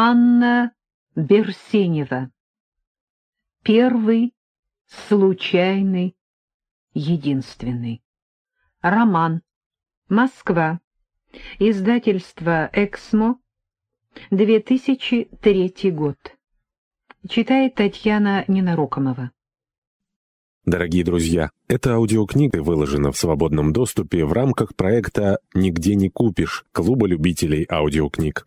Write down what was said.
Анна Берсенева. Первый, случайный, единственный. Роман. Москва. Издательство «Эксмо», 2003 год. Читает Татьяна Ненарокомова. Дорогие друзья, эта аудиокнига выложена в свободном доступе в рамках проекта «Нигде не купишь» Клуба любителей аудиокниг.